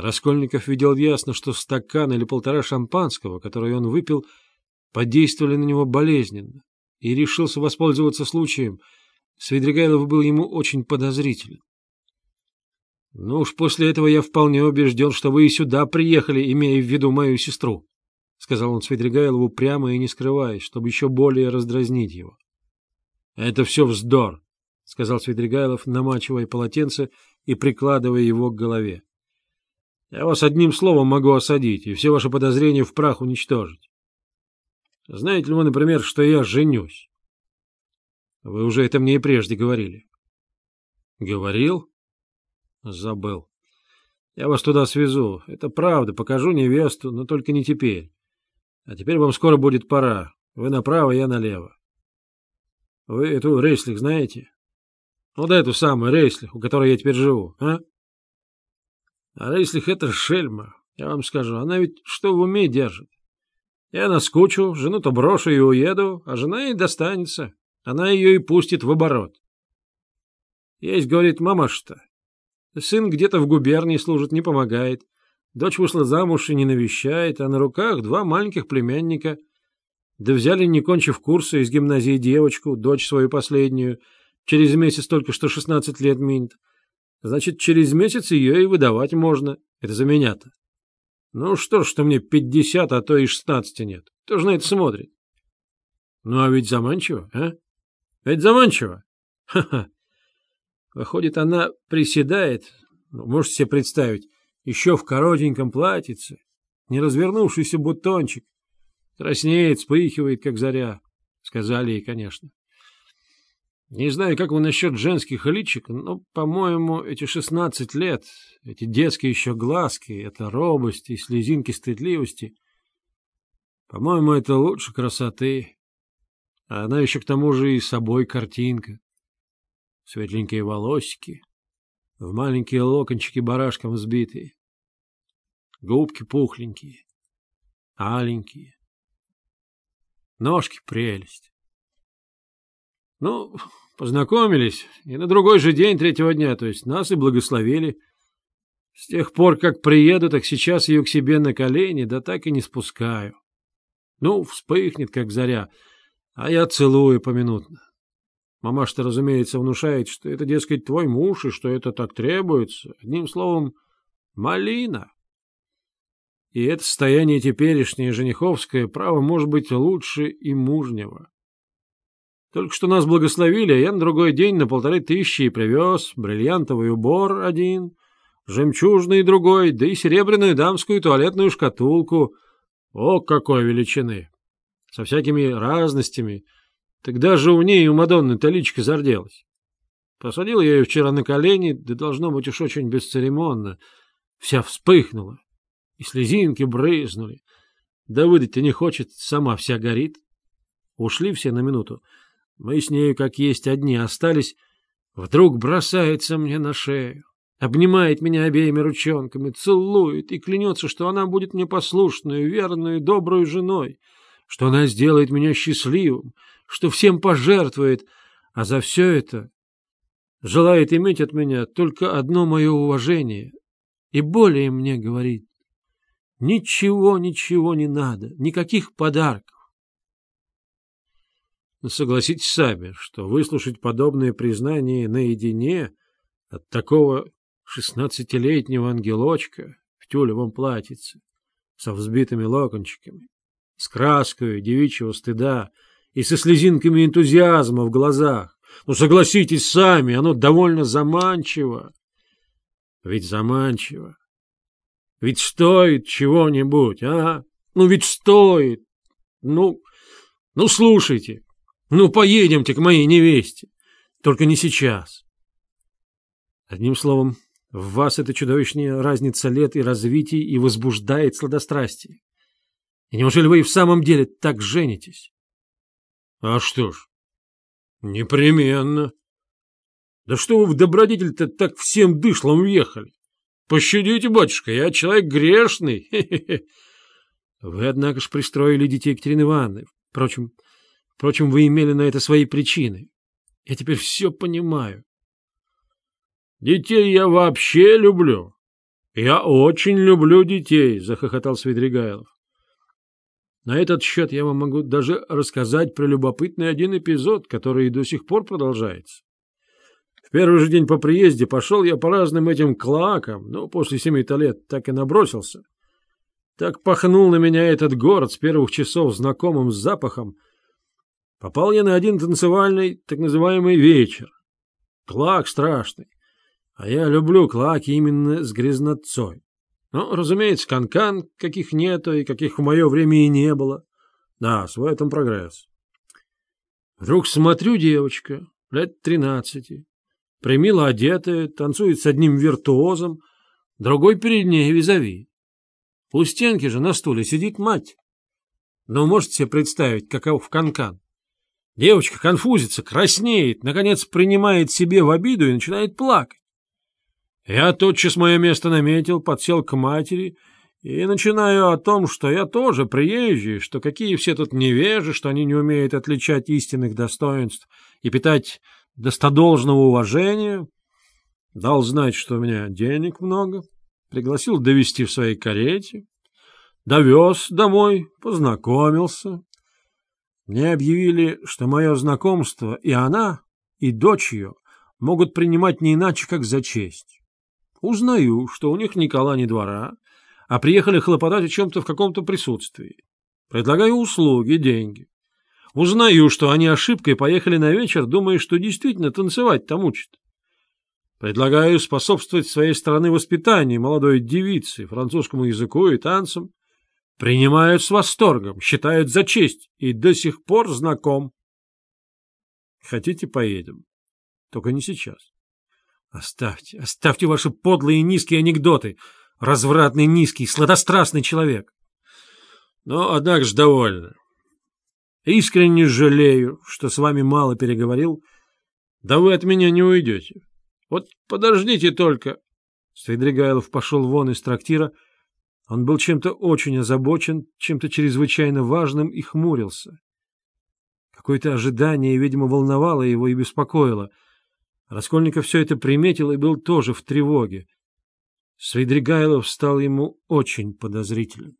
Раскольников видел ясно, что стакан или полтора шампанского, которые он выпил, подействовали на него болезненно, и решился воспользоваться случаем. Свидригайлов был ему очень подозрителен. «Ну уж после этого я вполне убежден, что вы и сюда приехали, имея в виду мою сестру», — сказал он Свидригайлову прямо и не скрываясь, чтобы еще более раздразнить его. «Это все вздор», — сказал Свидригайлов, намачивая полотенце и прикладывая его к голове. «Я вас одним словом могу осадить и все ваши подозрения в прах уничтожить. Знаете ли вы, например, что я женюсь?» «Вы уже это мне и прежде говорили». «Говорил?» Забыл. Я вас туда свезу. Это правда, покажу невесту, но только не теперь. А теперь вам скоро будет пора. Вы направо, я налево. Вы эту Рейслих знаете? Вот эту самую Рейслих, у которой я теперь живу, а? А Рейслих — это шельма, я вам скажу. Она ведь что в уме держит? Я наскучу, жену-то брошу и уеду, а жена ей достанется. Она ее и пустит в оборот. Есть, говорит, мамаша-то, Сын где-то в губернии служит, не помогает. Дочь вышла замуж и не навещает, а на руках два маленьких племянника. Да взяли, не кончив курса, из гимназии девочку, дочь свою последнюю. Через месяц только что шестнадцать лет минт. Значит, через месяц ее и выдавать можно. Это за меня-то. Ну что ж, что мне пятьдесят, а то и шестнадцати нет. Кто же на это смотрит? Ну, а ведь заманчиво, а? Ведь заманчиво. Ха-ха. Выходит, она приседает, ну, можете себе представить, еще в коротеньком платьице, не развернувшийся бутончик, краснеет, вспыхивает, как заря. Сказали ей, конечно. Не знаю, как вы насчет женских личик, но, по-моему, эти шестнадцать лет, эти детские еще глазки, это робость и слезинки стыдливости, по-моему, это лучше красоты. А она еще к тому же и собой картинка светленькие волосики, в маленькие локончики барашком взбитые, губки пухленькие, аленькие, ножки прелесть. Ну, познакомились, и на другой же день третьего дня, то есть нас и благословили. С тех пор, как приеду, так сейчас ее к себе на колени, да так и не спускаю. Ну, вспыхнет, как заря, а я целую поминутно. Мамаша-то, разумеется, внушает, что это, дескать, твой муж, и что это так требуется. Одним словом, малина. И это состояние теперешнее, жениховское, право может быть лучше и мужнего. Только что нас благословили, а я на другой день на полторы тысячи и привез бриллиантовый убор один, жемчужный другой, да и серебряную дамскую туалетную шкатулку. О, какой величины! Со всякими разностями — Тогда же у ней у Мадонны-то личка зарделась. Посадил я ее вчера на колени, да должно быть уж очень бесцеремонно. Вся вспыхнула, и слезинки брызнули. Да выдать-то не хочет, сама вся горит. Ушли все на минуту. Мы с нею, как есть, одни остались. Вдруг бросается мне на шею, обнимает меня обеими ручонками, целует и клянется, что она будет мне послушную, верную, добрую женой, что она сделает меня счастливым, что всем пожертвует, а за все это желает иметь от меня только одно мое уважение. И более мне говорит, ничего, ничего не надо, никаких подарков. Согласитесь сами, что выслушать подобное признание наедине от такого шестнадцатилетнего ангелочка в тюлевом платьице со взбитыми локончиками, с краской девичьего стыда, и со слезинками энтузиазма в глазах. Ну, согласитесь сами, оно довольно заманчиво. Ведь заманчиво. Ведь стоит чего-нибудь, а? Ну, ведь стоит. Ну, ну, слушайте. Ну, поедемте к моей невесте. Только не сейчас. Одним словом, в вас эта чудовищная разница лет и развитий и возбуждает сладострастие. И неужели вы и в самом деле так женитесь? А что ж, непременно. Да что вы в добродетель-то так всем дышлом въехали? Пощадите, батюшка, я человек грешный. Вы, однако ж, пристроили детей Екатерины Ивановны. Впрочем, впрочем, вы имели на это свои причины. Я теперь все понимаю. Детей я вообще люблю. — Я очень люблю детей, — захохотал Свидригайлов. На этот счет я вам могу даже рассказать про любопытный один эпизод, который и до сих пор продолжается. В первый же день по приезде пошел я по разным этим клоакам, но после семи-то лет так и набросился. Так пахнул на меня этот город с первых часов знакомым запахом. Попал я на один танцевальный, так называемый вечер. Клак страшный. А я люблю клаки именно с грязнотцой. Ну, разумеется, канкан, -кан, каких нету и каких в мое время и не было. Да, свой этом прогресс. Вдруг смотрю девочка, лет тринадцати, примило одетая, танцует с одним виртуозом, другой перед ней визави. У стенки же на стуле сидит мать. Но ну, можете себе представить, каков канкан? -кан? Девочка конфузится, краснеет, наконец принимает себе в обиду и начинает плакать. Я тотчас мое место наметил, подсел к матери и начинаю о том, что я тоже приезжий, что какие все тут невежи, что они не умеют отличать истинных достоинств и питать достодолжного уважения. Дал знать, что у меня денег много, пригласил довести в своей карете, довез домой, познакомился. Мне объявили, что мое знакомство и она, и дочь ее могут принимать не иначе, как за честь. Узнаю, что у них ни кола, ни двора, а приехали хлопотать о чем-то в каком-то присутствии. Предлагаю услуги, деньги. Узнаю, что они ошибкой поехали на вечер, думая, что действительно танцевать там учат. Предлагаю способствовать своей стороны воспитанию молодой девицы, французскому языку и танцам. Принимают с восторгом, считают за честь и до сих пор знаком. Хотите, поедем? Только не сейчас. Оставьте, оставьте ваши подлые низкие анекдоты, развратный низкий, сладострастный человек. Но, однако ж, довольно. Искренне жалею, что с вами мало переговорил. Да вы от меня не уйдете. Вот подождите только. Свидригайлов пошел вон из трактира. Он был чем-то очень озабочен, чем-то чрезвычайно важным и хмурился. Какое-то ожидание, видимо, волновало его и беспокоило — Раскольников все это приметил и был тоже в тревоге. Свидригайлов стал ему очень подозрителен.